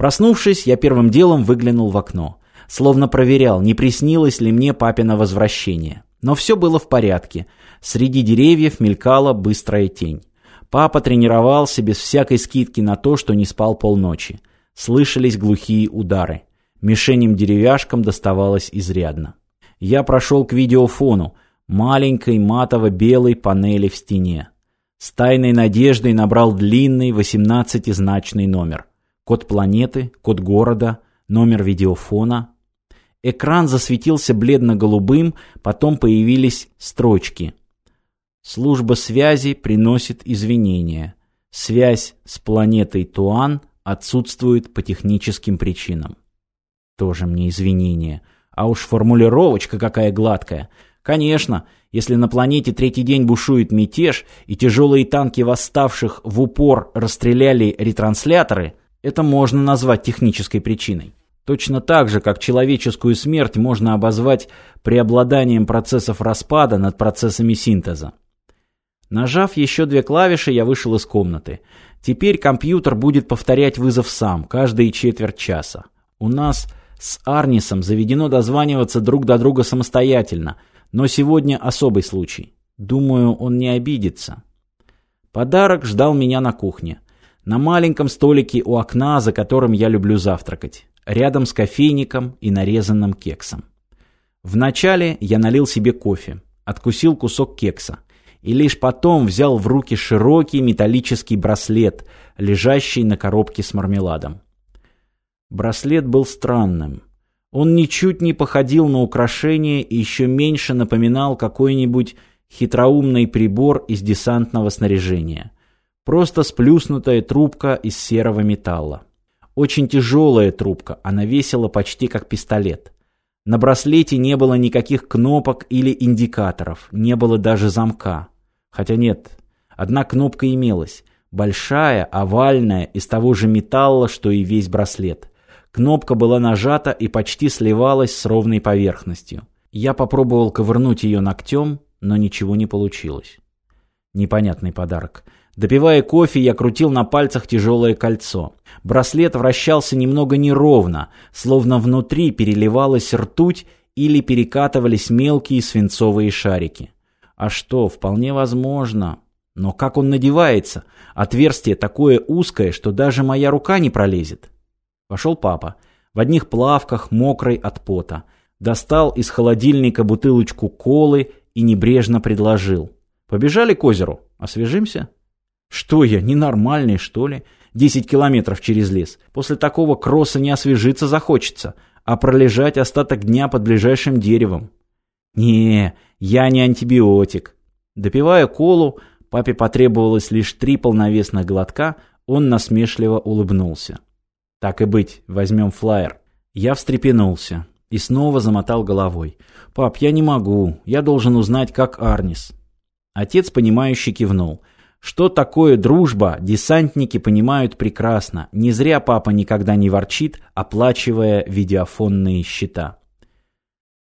Проснувшись, я первым делом выглянул в окно. Словно проверял, не приснилось ли мне папино возвращение. Но все было в порядке. Среди деревьев мелькала быстрая тень. Папа тренировался без всякой скидки на то, что не спал полночи. Слышались глухие удары. Мишеням-деревяшкам доставалось изрядно. Я прошел к видеофону, маленькой матово-белой панели в стене. С тайной надеждой набрал длинный 18-значный номер код планеты, код города, номер видеофона. Экран засветился бледно-голубым, потом появились строчки. Служба связи приносит извинения. Связь с планетой Туан отсутствует по техническим причинам. Тоже мне извинения. А уж формулировочка какая гладкая. Конечно, если на планете третий день бушует мятеж, и тяжелые танки восставших в упор расстреляли ретрансляторы, это можно назвать технической причиной. Точно так же, как человеческую смерть можно обозвать преобладанием процессов распада над процессами синтеза. Нажав еще две клавиши, я вышел из комнаты. Теперь компьютер будет повторять вызов сам, каждые четверть часа. У нас с Арнисом заведено дозваниваться друг до друга самостоятельно, но сегодня особый случай. Думаю, он не обидится. Подарок ждал меня на кухне на маленьком столике у окна, за которым я люблю завтракать, рядом с кофейником и нарезанным кексом. Вначале я налил себе кофе, откусил кусок кекса и лишь потом взял в руки широкий металлический браслет, лежащий на коробке с мармеладом. Браслет был странным. Он ничуть не походил на украшение и еще меньше напоминал какой-нибудь хитроумный прибор из десантного снаряжения – Просто сплюснутая трубка из серого металла. Очень тяжелая трубка, она весила почти как пистолет. На браслете не было никаких кнопок или индикаторов, не было даже замка. Хотя нет, одна кнопка имелась. Большая, овальная, из того же металла, что и весь браслет. Кнопка была нажата и почти сливалась с ровной поверхностью. Я попробовал ковырнуть ее ногтем, но ничего не получилось. Непонятный подарок. Допивая кофе, я крутил на пальцах тяжелое кольцо. Браслет вращался немного неровно, словно внутри переливалась ртуть или перекатывались мелкие свинцовые шарики. А что, вполне возможно. Но как он надевается? Отверстие такое узкое, что даже моя рука не пролезет. Пошел папа. В одних плавках, мокрый от пота. Достал из холодильника бутылочку колы и небрежно предложил. «Побежали к озеру? Освежимся?» Что я, ненормальный, что ли? Десять километров через лес. После такого кросса не освежиться захочется, а пролежать остаток дня под ближайшим деревом. Не, я не антибиотик. Допивая колу, папе потребовалось лишь три полновесных глотка, он насмешливо улыбнулся. Так и быть, возьмем флаер. Я встрепенулся и снова замотал головой. «Пап, я не могу. Я должен узнать, как Арнис». Отец, понимающе кивнул – что такое дружба, десантники понимают прекрасно. Не зря папа никогда не ворчит, оплачивая видеофонные счета.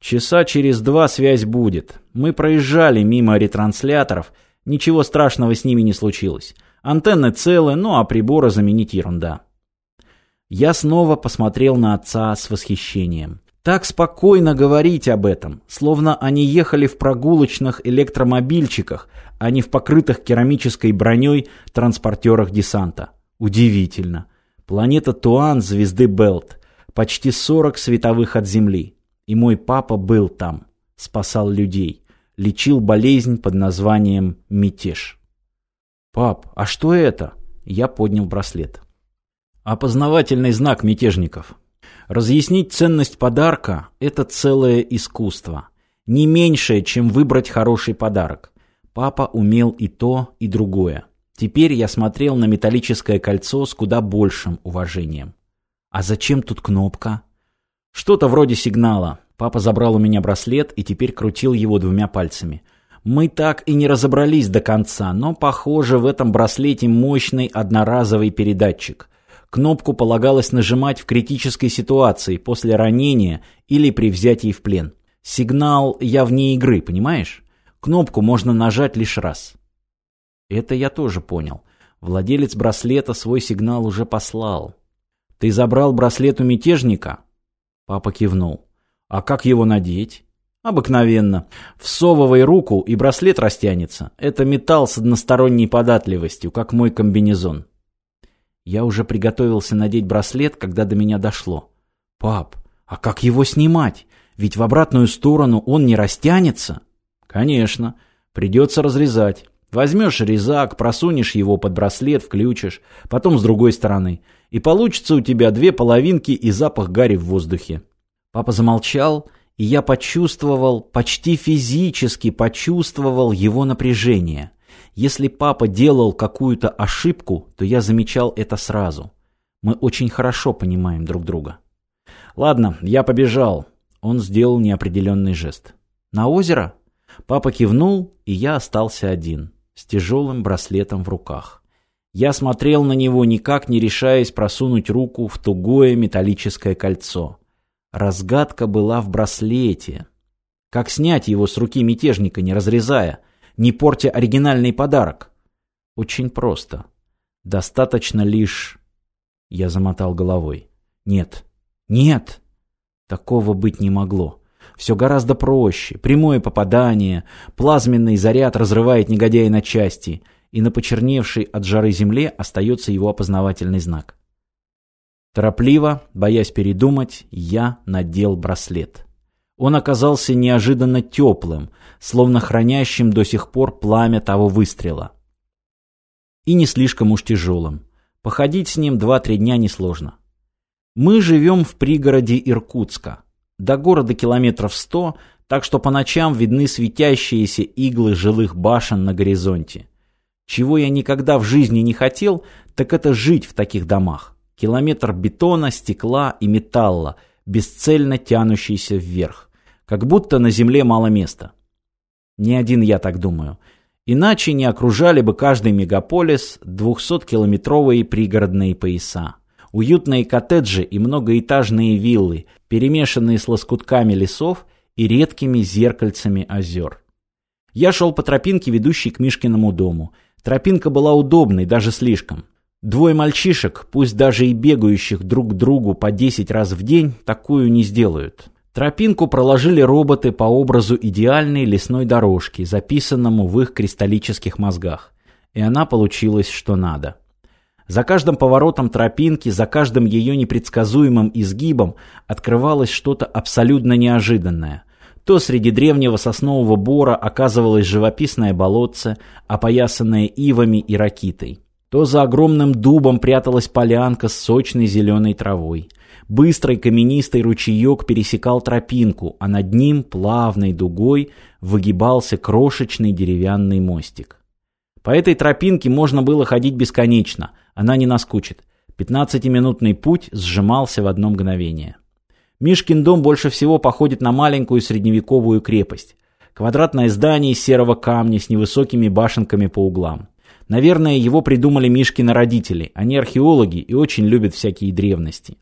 Часа через два связь будет. Мы проезжали мимо ретрансляторов, ничего страшного с ними не случилось. Антенны целы, ну а приборы заменить ерунда. Я снова посмотрел на отца с восхищением. Так спокойно говорить об этом, словно они ехали в прогулочных электромобильчиках, а не в покрытых керамической броней транспортерах десанта. Удивительно. Планета Туан звезды Белт, почти 40 световых от Земли. И мой папа был там, спасал людей, лечил болезнь под названием мятеж. «Пап, а что это?» Я поднял браслет. «Опознавательный знак мятежников», Разъяснить ценность подарка – это целое искусство. Не меньшее, чем выбрать хороший подарок. Папа умел и то, и другое. Теперь я смотрел на металлическое кольцо с куда большим уважением. А зачем тут кнопка? Что-то вроде сигнала. Папа забрал у меня браслет и теперь крутил его двумя пальцами. Мы так и не разобрались до конца, но, похоже, в этом браслете мощный одноразовый передатчик – Кнопку полагалось нажимать в критической ситуации, после ранения или при взятии в плен. Сигнал «я вне игры», понимаешь? Кнопку можно нажать лишь раз. Это я тоже понял. Владелец браслета свой сигнал уже послал. «Ты забрал браслет у мятежника?» Папа кивнул. «А как его надеть?» «Обыкновенно. Всовывай руку, и браслет растянется. Это металл с односторонней податливостью, как мой комбинезон». Я уже приготовился надеть браслет, когда до меня дошло. «Пап, а как его снимать? Ведь в обратную сторону он не растянется». «Конечно. Придется разрезать. Возьмешь резак, просунешь его под браслет, включишь, потом с другой стороны. И получится у тебя две половинки и запах гари в воздухе». Папа замолчал, и я почувствовал, почти физически почувствовал его напряжение. Если папа делал какую-то ошибку, то я замечал это сразу. Мы очень хорошо понимаем друг друга. Ладно, я побежал. Он сделал неопределенный жест. На озеро? Папа кивнул, и я остался один, с тяжелым браслетом в руках. Я смотрел на него, никак не решаясь просунуть руку в тугое металлическое кольцо. Разгадка была в браслете. Как снять его с руки мятежника, не разрезая – не порти оригинальный подарок. Очень просто. Достаточно лишь... Я замотал головой. Нет. Нет. Такого быть не могло. Все гораздо проще. Прямое попадание, плазменный заряд разрывает негодяя на части, и на почерневшей от жары земле остается его опознавательный знак. Торопливо, боясь передумать, я надел браслет. Он оказался неожиданно теплым, словно хранящим до сих пор пламя того выстрела. И не слишком уж тяжелым. Походить с ним 2-3 дня несложно. Мы живем в пригороде Иркутска. До города километров сто, так что по ночам видны светящиеся иглы жилых башен на горизонте. Чего я никогда в жизни не хотел, так это жить в таких домах. Километр бетона, стекла и металла, бесцельно тянущийся вверх как будто на земле мало места. Не один я так думаю. Иначе не окружали бы каждый мегаполис 200-километровые пригородные пояса. Уютные коттеджи и многоэтажные виллы, перемешанные с лоскутками лесов и редкими зеркальцами озер. Я шел по тропинке, ведущей к Мишкиному дому. Тропинка была удобной, даже слишком. Двое мальчишек, пусть даже и бегающих друг к другу по 10 раз в день, такую не сделают. Тропинку проложили роботы по образу идеальной лесной дорожки, записанному в их кристаллических мозгах. И она получилась что надо. За каждым поворотом тропинки, за каждым ее непредсказуемым изгибом открывалось что-то абсолютно неожиданное. То среди древнего соснового бора оказывалось живописное болотце, опоясанное ивами и ракитой. То за огромным дубом пряталась полянка с сочной зеленой травой. Быстрый каменистый ручеек пересекал тропинку, а над ним плавной дугой выгибался крошечный деревянный мостик. По этой тропинке можно было ходить бесконечно, она не наскучит. Пятнадцатиминутный путь сжимался в одно мгновение. Мишкин дом больше всего походит на маленькую средневековую крепость. Квадратное здание из серого камня с невысокими башенками по углам. Наверное, его придумали Мишкины родители, а они археологи и очень любят всякие древности.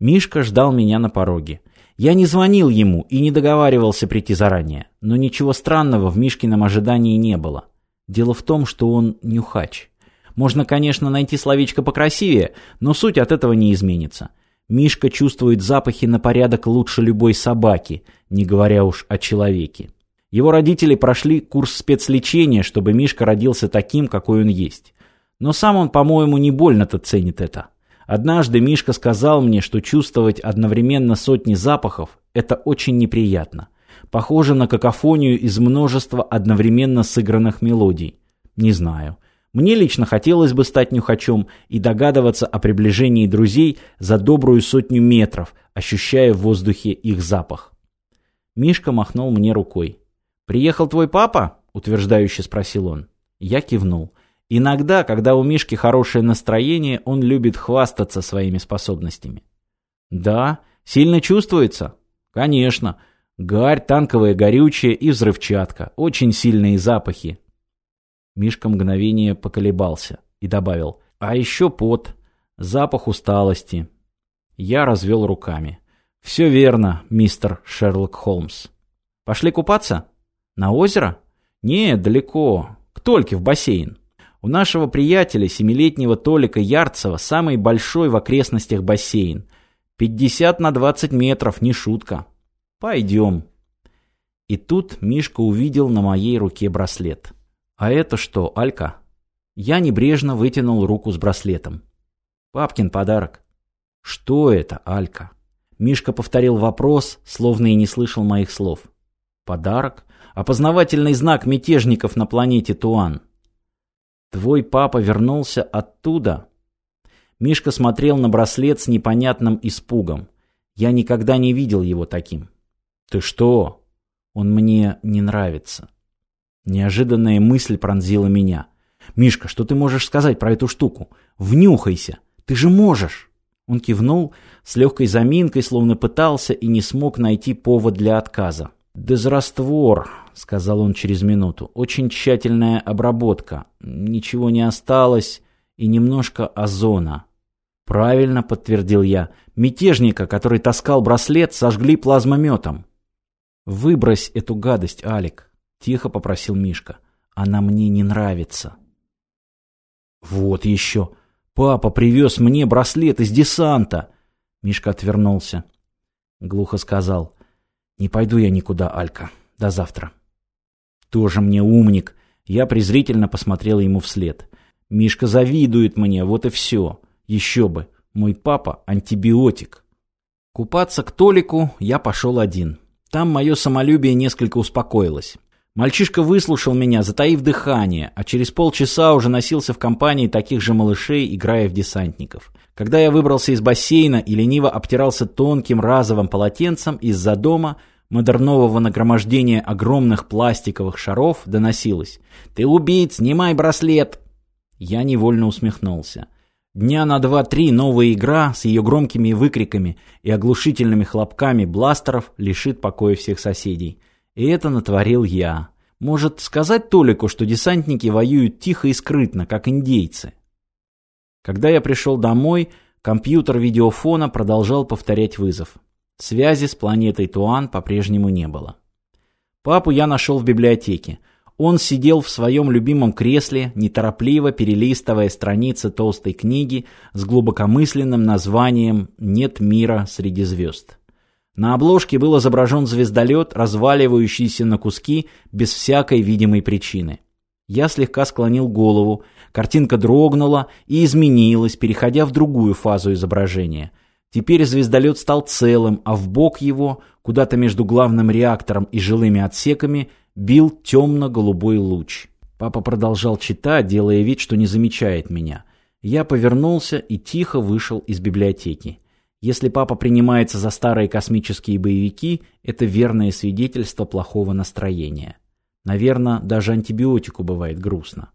Мишка ждал меня на пороге. Я не звонил ему и не договаривался прийти заранее, но ничего странного в Мишкином ожидании не было. Дело в том, что он нюхач. Можно, конечно, найти словечко покрасивее, но суть от этого не изменится. Мишка чувствует запахи на порядок лучше любой собаки, не говоря уж о человеке. Его родители прошли курс спецлечения, чтобы Мишка родился таким, какой он есть. Но сам он, по-моему, не больно-то ценит это. Однажды Мишка сказал мне, что чувствовать одновременно сотни запахов – это очень неприятно. Похоже на какофонию из множества одновременно сыгранных мелодий. Не знаю. Мне лично хотелось бы стать нюхачом и догадываться о приближении друзей за добрую сотню метров, ощущая в воздухе их запах. Мишка махнул мне рукой. «Приехал твой папа?» – утверждающе спросил он. Я кивнул. Иногда, когда у Мишки хорошее настроение, он любит хвастаться своими способностями. «Да? Сильно чувствуется?» «Конечно. Гарь, танковое горючее и взрывчатка. Очень сильные запахи». Мишка мгновение поколебался и добавил. «А еще пот. Запах усталости». Я развел руками. «Все верно, мистер Шерлок Холмс. Пошли купаться?» На озеро? Нет, далеко. К Тольке в бассейн. У нашего приятеля, семилетнего Толика Ярцева, самый большой в окрестностях бассейн. 50 на 20 метров, не шутка. Пойдем. И тут Мишка увидел на моей руке браслет. А это что, Алька? Я небрежно вытянул руку с браслетом. Папкин подарок. Что это, Алька? Мишка повторил вопрос, словно и не слышал моих слов. Подарок? опознавательный знак мятежников на планете Туан. Твой папа вернулся оттуда? Мишка смотрел на браслет с непонятным испугом. Я никогда не видел его таким. Ты что? Он мне не нравится. Неожиданная мысль пронзила меня. Мишка, что ты можешь сказать про эту штуку? Внюхайся. Ты же можешь. Он кивнул с легкой заминкой, словно пытался и не смог найти повод для отказа. Дезраствор, сказал он через минуту. Очень тщательная обработка. Ничего не осталось и немножко озона. Правильно подтвердил я. Мятежника, который таскал браслет, сожгли плазмометом. Выбрось эту гадость, Алик, тихо попросил Мишка. Она мне не нравится. Вот еще. Папа привез мне браслет из десанта. Мишка отвернулся. Глухо сказал: «Не пойду я никуда, Алька. До завтра». «Тоже мне умник». Я презрительно посмотрела ему вслед. «Мишка завидует мне, вот и все. Еще бы. Мой папа – антибиотик». Купаться к Толику я пошел один. Там мое самолюбие несколько успокоилось. Мальчишка выслушал меня, затаив дыхание, а через полчаса уже носился в компании таких же малышей, играя в десантников. Когда я выбрался из бассейна и лениво обтирался тонким разовым полотенцем из-за дома, модернового нагромождения огромных пластиковых шаров доносилось «Ты убийц, снимай браслет!» Я невольно усмехнулся. Дня на два-три новая игра с ее громкими выкриками и оглушительными хлопками бластеров лишит покоя всех соседей и это натворил я. Может, сказать Толику, что десантники воюют тихо и скрытно, как индейцы? Когда я пришел домой, компьютер видеофона продолжал повторять вызов. Связи с планетой Туан по-прежнему не было. Папу я нашел в библиотеке. Он сидел в своем любимом кресле, неторопливо перелистывая страницы толстой книги с глубокомысленным названием «Нет мира среди звезд». На обложке был изображен звездолет, разваливающийся на куски без всякой видимой причины. Я слегка склонил голову, картинка дрогнула и изменилась, переходя в другую фазу изображения. Теперь звездолет стал целым, а в бок его, куда-то между главным реактором и жилыми отсеками, бил темно-голубой луч. Папа продолжал читать, делая вид, что не замечает меня. Я повернулся и тихо вышел из библиотеки. Если папа принимается за старые космические боевики, это верное свидетельство плохого настроения. Наверное, даже антибиотику бывает грустно.